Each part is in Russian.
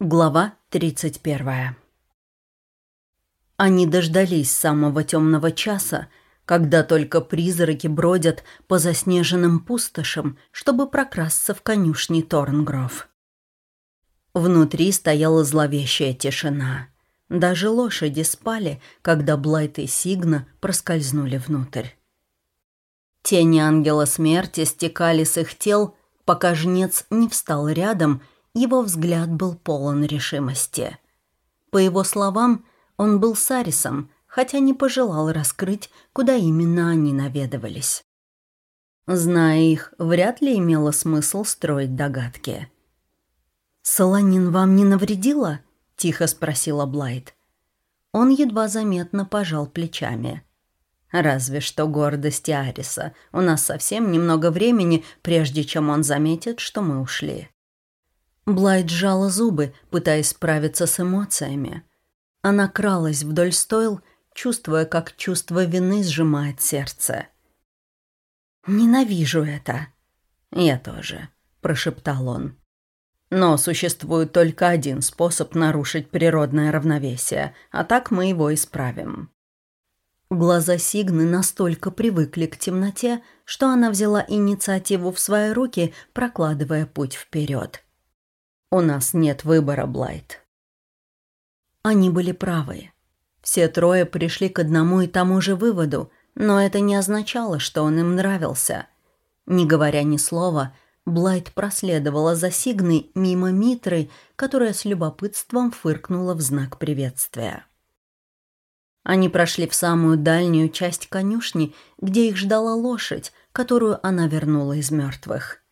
Глава 31 Они дождались самого темного часа, когда только призраки бродят по заснеженным пустошам, чтобы прокрасться в конюшни Торнгров. Внутри стояла зловещая тишина. Даже лошади спали, когда Блайт и Сигна проскользнули внутрь. Тени ангела смерти стекали с их тел, пока жнец не встал рядом – его взгляд был полон решимости. По его словам, он был Сарисом, хотя не пожелал раскрыть, куда именно они наведывались. Зная их, вряд ли имело смысл строить догадки. «Солонин вам не навредила?» – тихо спросила Блайт. Он едва заметно пожал плечами. «Разве что гордость Ариса. У нас совсем немного времени, прежде чем он заметит, что мы ушли». Блайт сжала зубы, пытаясь справиться с эмоциями. Она кралась вдоль стойл, чувствуя, как чувство вины сжимает сердце. «Ненавижу это». «Я тоже», – прошептал он. «Но существует только один способ нарушить природное равновесие, а так мы его исправим». Глаза Сигны настолько привыкли к темноте, что она взяла инициативу в свои руки, прокладывая путь вперед. У нас нет выбора, Блайт. Они были правы. Все трое пришли к одному и тому же выводу, но это не означало, что он им нравился. Не говоря ни слова, Блайт проследовала за Сигной мимо Митры, которая с любопытством фыркнула в знак приветствия. Они прошли в самую дальнюю часть конюшни, где их ждала лошадь, которую она вернула из мертвых.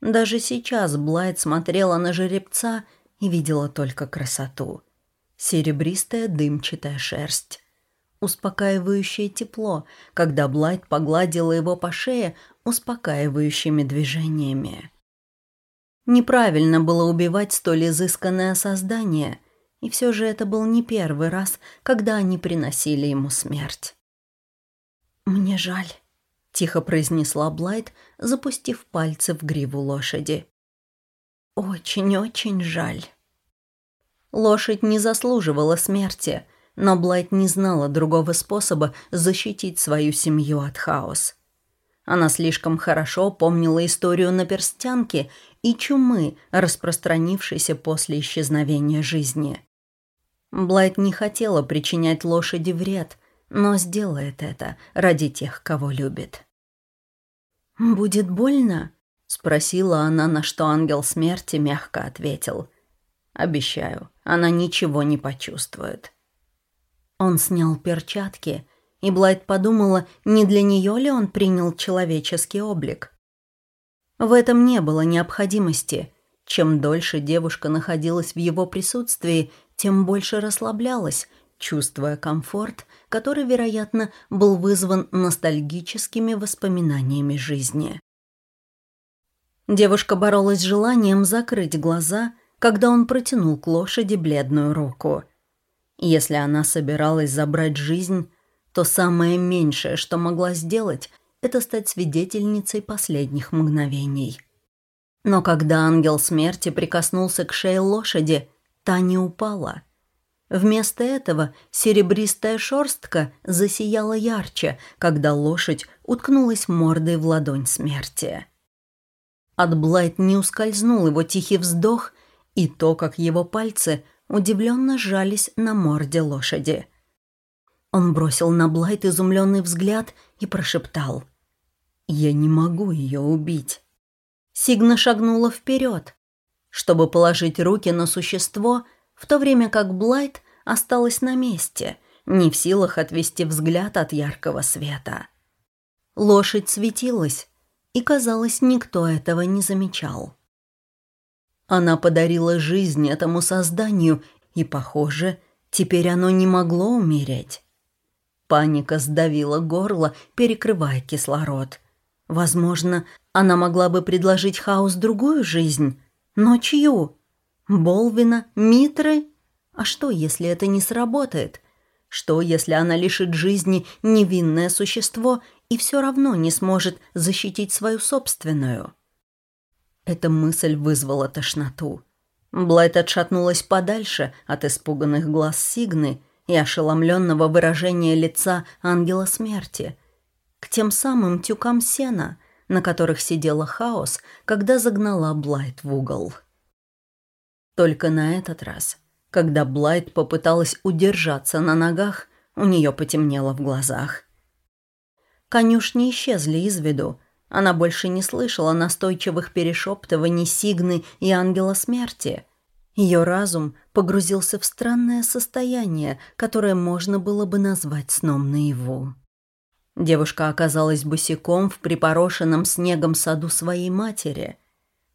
Даже сейчас Блайт смотрела на жеребца и видела только красоту. Серебристая дымчатая шерсть. Успокаивающее тепло, когда Блайт погладила его по шее успокаивающими движениями. Неправильно было убивать столь изысканное создание, и все же это был не первый раз, когда они приносили ему смерть. «Мне жаль», тихо произнесла Блайт, запустив пальцы в гриву лошади. «Очень-очень жаль». Лошадь не заслуживала смерти, но Блайт не знала другого способа защитить свою семью от хаос. Она слишком хорошо помнила историю на перстянке и чумы, распространившейся после исчезновения жизни. Блайт не хотела причинять лошади вред, но сделает это ради тех, кого любит. «Будет больно?» — спросила она, на что ангел смерти мягко ответил. «Обещаю, она ничего не почувствует». Он снял перчатки, и Блайт подумала, не для нее ли он принял человеческий облик. В этом не было необходимости. Чем дольше девушка находилась в его присутствии, тем больше расслаблялась, чувствуя комфорт, который, вероятно, был вызван ностальгическими воспоминаниями жизни. Девушка боролась с желанием закрыть глаза, когда он протянул к лошади бледную руку. Если она собиралась забрать жизнь, то самое меньшее, что могла сделать, это стать свидетельницей последних мгновений. Но когда ангел смерти прикоснулся к шее лошади, та не упала – Вместо этого серебристая шерстка засияла ярче, когда лошадь уткнулась мордой в ладонь смерти. От Блайт не ускользнул его тихий вздох и то, как его пальцы удивленно сжались на морде лошади. Он бросил на Блайт изумленный взгляд и прошептал. «Я не могу ее убить». Сигна шагнула вперед. Чтобы положить руки на существо – в то время как Блайт осталась на месте, не в силах отвести взгляд от яркого света. Лошадь светилась, и, казалось, никто этого не замечал. Она подарила жизнь этому созданию, и, похоже, теперь оно не могло умереть. Паника сдавила горло, перекрывая кислород. Возможно, она могла бы предложить хаос другую жизнь, но чью? Болвина? Митры? А что, если это не сработает? Что, если она лишит жизни невинное существо и все равно не сможет защитить свою собственную? Эта мысль вызвала тошноту. Блайт отшатнулась подальше от испуганных глаз Сигны и ошеломленного выражения лица ангела смерти, к тем самым тюкам сена, на которых сидела хаос, когда загнала Блайт в угол. Только на этот раз, когда Блайт попыталась удержаться на ногах, у нее потемнело в глазах. Конюшни исчезли из виду, она больше не слышала настойчивых перешептываний Сигны и Ангела Смерти. Ее разум погрузился в странное состояние, которое можно было бы назвать сном наяву. Девушка оказалась босиком в припорошенном снегом саду своей матери.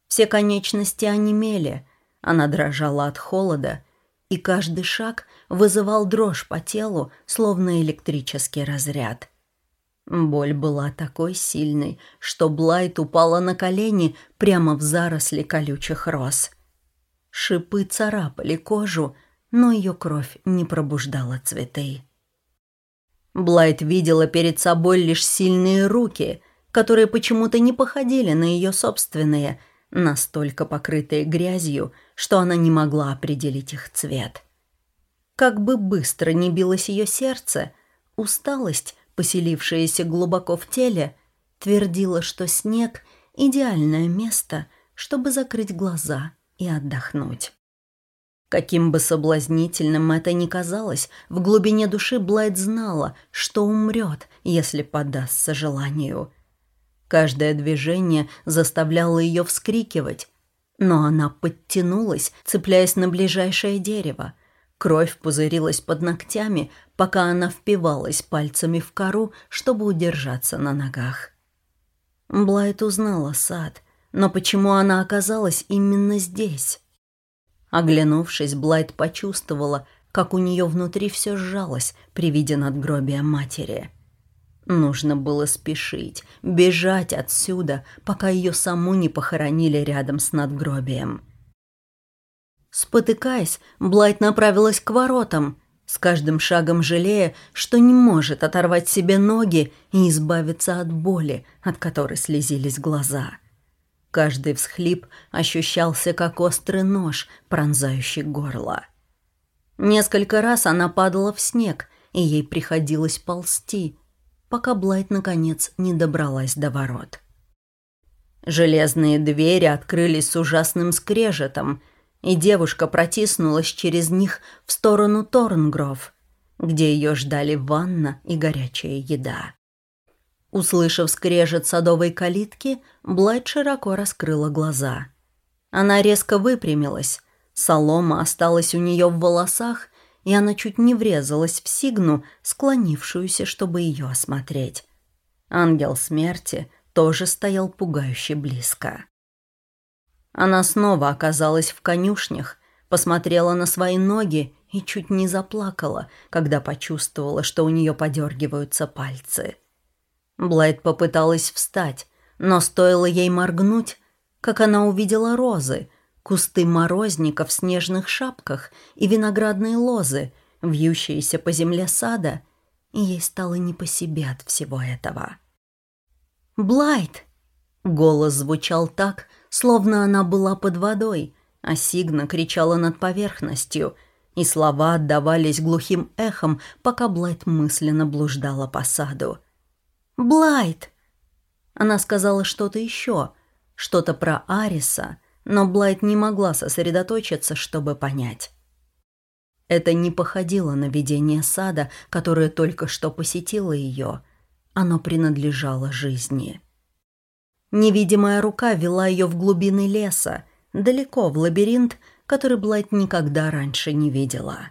Все конечности онемели, она дрожала от холода, и каждый шаг вызывал дрожь по телу, словно электрический разряд – Боль была такой сильной, что Блайт упала на колени прямо в заросли колючих роз. Шипы царапали кожу, но ее кровь не пробуждала цветы. Блайт видела перед собой лишь сильные руки, которые почему-то не походили на ее собственные, настолько покрытые грязью, что она не могла определить их цвет. Как бы быстро ни билось ее сердце, усталость поселившаяся глубоко в теле, твердила, что снег — идеальное место, чтобы закрыть глаза и отдохнуть. Каким бы соблазнительным это ни казалось, в глубине души Блайт знала, что умрет, если поддастся желанию. Каждое движение заставляло ее вскрикивать, но она подтянулась, цепляясь на ближайшее дерево — Кровь пузырилась под ногтями, пока она впивалась пальцами в кору, чтобы удержаться на ногах. Блайт узнала сад, но почему она оказалась именно здесь? Оглянувшись, Блайт почувствовала, как у нее внутри все сжалось при виде надгробия матери. Нужно было спешить, бежать отсюда, пока ее саму не похоронили рядом с надгробием. Спотыкаясь, Блайт направилась к воротам, с каждым шагом жалея, что не может оторвать себе ноги и избавиться от боли, от которой слезились глаза. Каждый всхлип ощущался, как острый нож, пронзающий горло. Несколько раз она падала в снег, и ей приходилось ползти, пока Блайт, наконец, не добралась до ворот. Железные двери открылись с ужасным скрежетом — и девушка протиснулась через них в сторону Торнгров, где ее ждали ванна и горячая еда. Услышав скрежет садовой калитки, Блайт широко раскрыла глаза. Она резко выпрямилась, солома осталась у нее в волосах, и она чуть не врезалась в Сигну, склонившуюся, чтобы ее осмотреть. Ангел смерти тоже стоял пугающе близко. Она снова оказалась в конюшнях, посмотрела на свои ноги и чуть не заплакала, когда почувствовала, что у нее подергиваются пальцы. Блайт попыталась встать, но стоило ей моргнуть, как она увидела розы, кусты морозника в снежных шапках и виноградные лозы, вьющиеся по земле сада, и ей стало не по себе от всего этого. «Блайт!» Голос звучал так, словно она была под водой, а Сигна кричала над поверхностью, и слова отдавались глухим эхом, пока Блайт мысленно блуждала по саду. «Блайт!» Она сказала что-то еще, что-то про Ариса, но Блайт не могла сосредоточиться, чтобы понять. Это не походило на видение сада, которое только что посетило ее. Оно принадлежало жизни. Невидимая рука вела ее в глубины леса, далеко в лабиринт, который Блайт никогда раньше не видела.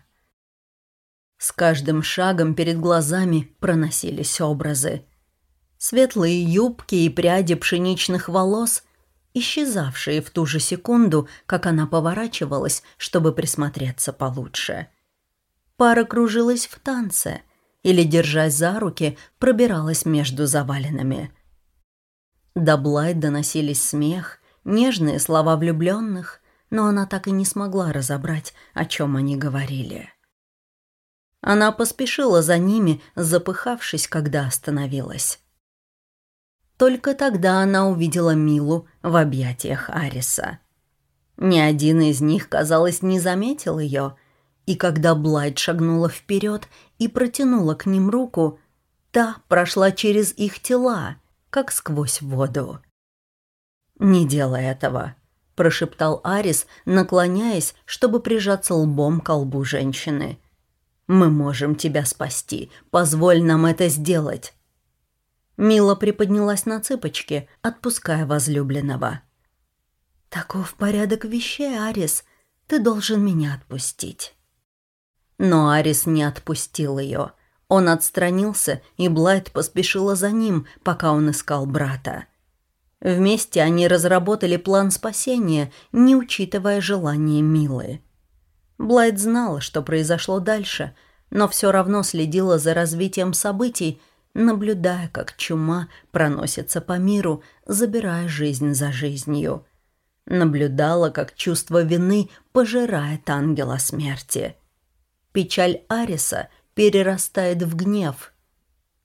С каждым шагом перед глазами проносились образы. Светлые юбки и пряди пшеничных волос, исчезавшие в ту же секунду, как она поворачивалась, чтобы присмотреться получше. Пара кружилась в танце или, держась за руки, пробиралась между завалинами – до Блайт доносились смех, нежные слова влюбленных, но она так и не смогла разобрать, о чем они говорили. Она поспешила за ними, запыхавшись, когда остановилась. Только тогда она увидела Милу в объятиях Ариса. Ни один из них, казалось, не заметил ее, и когда Блайт шагнула вперед и протянула к ним руку, та прошла через их тела, как сквозь воду. «Не делай этого», — прошептал Арис, наклоняясь, чтобы прижаться лбом к лбу женщины. «Мы можем тебя спасти. Позволь нам это сделать». Мила приподнялась на цыпочки, отпуская возлюбленного. «Таков порядок вещей, Арис. Ты должен меня отпустить». Но Арис не отпустил ее. Он отстранился, и Блайт поспешила за ним, пока он искал брата. Вместе они разработали план спасения, не учитывая желания Милы. Блайт знала, что произошло дальше, но все равно следила за развитием событий, наблюдая, как чума проносится по миру, забирая жизнь за жизнью. Наблюдала, как чувство вины пожирает ангела смерти. Печаль Ариса перерастает в гнев.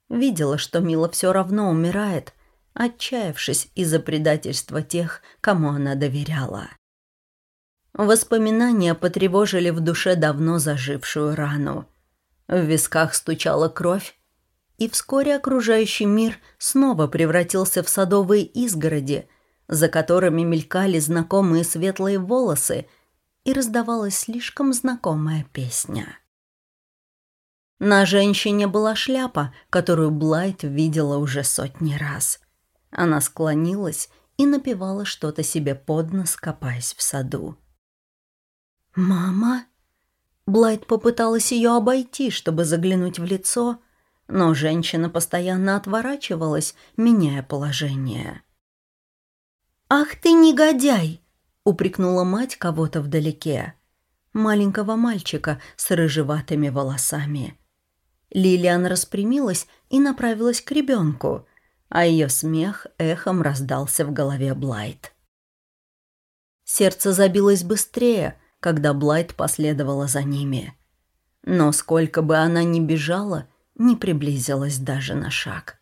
Видела, что Мила все равно умирает, отчаявшись из-за предательства тех, кому она доверяла. Воспоминания потревожили в душе давно зажившую рану. В висках стучала кровь, и вскоре окружающий мир снова превратился в садовые изгороди, за которыми мелькали знакомые светлые волосы, и раздавалась слишком знакомая песня. На женщине была шляпа, которую Блайт видела уже сотни раз. Она склонилась и напевала что-то себе под нос, копаясь в саду. «Мама?» Блайт попыталась ее обойти, чтобы заглянуть в лицо, но женщина постоянно отворачивалась, меняя положение. «Ах ты негодяй!» — упрекнула мать кого-то вдалеке. Маленького мальчика с рыжеватыми волосами. Лилиан распрямилась и направилась к ребенку, а ее смех эхом раздался в голове Блайт. Сердце забилось быстрее, когда Блайт последовала за ними. Но сколько бы она ни бежала, не приблизилась даже на шаг.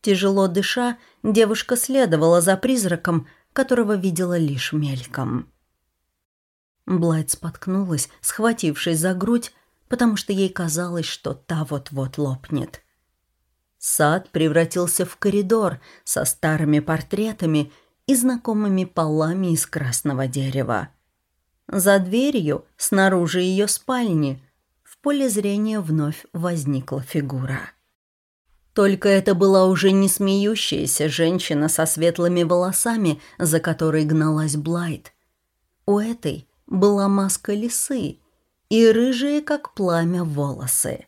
Тяжело дыша, девушка следовала за призраком, которого видела лишь мельком. Блайт споткнулась, схватившись за грудь, потому что ей казалось, что та вот-вот лопнет. Сад превратился в коридор со старыми портретами и знакомыми полами из красного дерева. За дверью, снаружи ее спальни, в поле зрения вновь возникла фигура. Только это была уже не смеющаяся женщина со светлыми волосами, за которой гналась Блайт. У этой была маска лисы и рыжие, как пламя, волосы.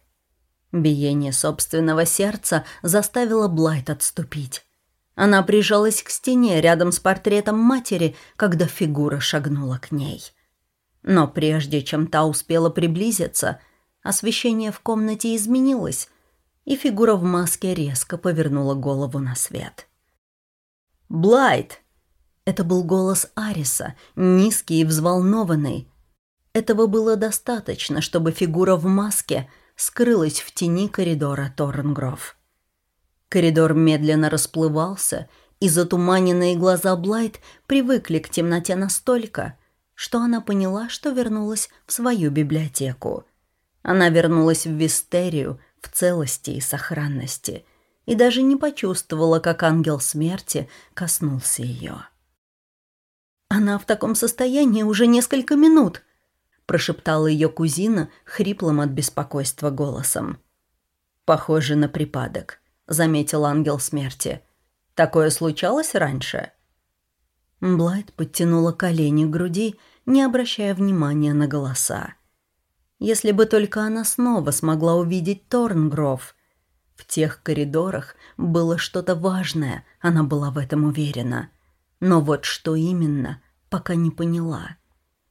Биение собственного сердца заставило Блайт отступить. Она прижалась к стене рядом с портретом матери, когда фигура шагнула к ней. Но прежде чем та успела приблизиться, освещение в комнате изменилось, и фигура в маске резко повернула голову на свет. «Блайт!» Это был голос Ариса, низкий и взволнованный. Этого было достаточно, чтобы фигура в маске – скрылась в тени коридора Торренгров. Коридор медленно расплывался, и затуманенные глаза Блайт привыкли к темноте настолько, что она поняла, что вернулась в свою библиотеку. Она вернулась в Вистерию в целости и сохранности и даже не почувствовала, как ангел смерти коснулся ее. Она в таком состоянии уже несколько минут, прошептала ее кузина хриплым от беспокойства голосом. «Похоже на припадок», — заметил ангел смерти. «Такое случалось раньше?» Блайт подтянула колени к груди, не обращая внимания на голоса. Если бы только она снова смогла увидеть Торнгров. В тех коридорах было что-то важное, она была в этом уверена. Но вот что именно, пока не поняла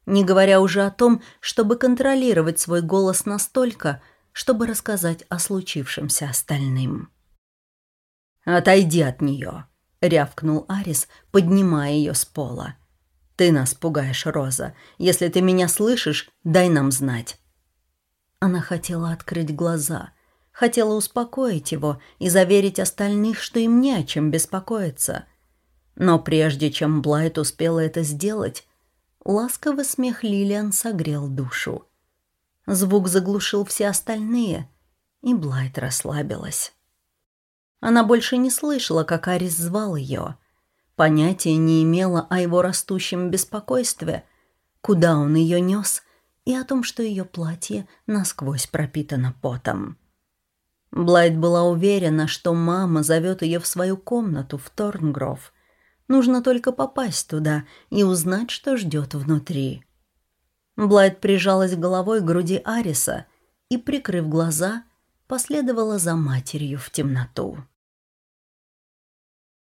не говоря уже о том, чтобы контролировать свой голос настолько, чтобы рассказать о случившемся остальным. «Отойди от нее», — рявкнул Арис, поднимая ее с пола. «Ты нас пугаешь, Роза. Если ты меня слышишь, дай нам знать». Она хотела открыть глаза, хотела успокоить его и заверить остальных, что им не о чем беспокоиться. Но прежде чем Блайт успела это сделать, Ласковый смех Лилиан согрел душу. Звук заглушил все остальные, и Блайт расслабилась. Она больше не слышала, как Арис звал ее. Понятия не имела о его растущем беспокойстве, куда он ее нес, и о том, что ее платье насквозь пропитано потом. Блайт была уверена, что мама зовет ее в свою комнату в Торнгров. Нужно только попасть туда и узнать, что ждет внутри. Блайт прижалась головой к груди Ариса и, прикрыв глаза, последовала за матерью в темноту.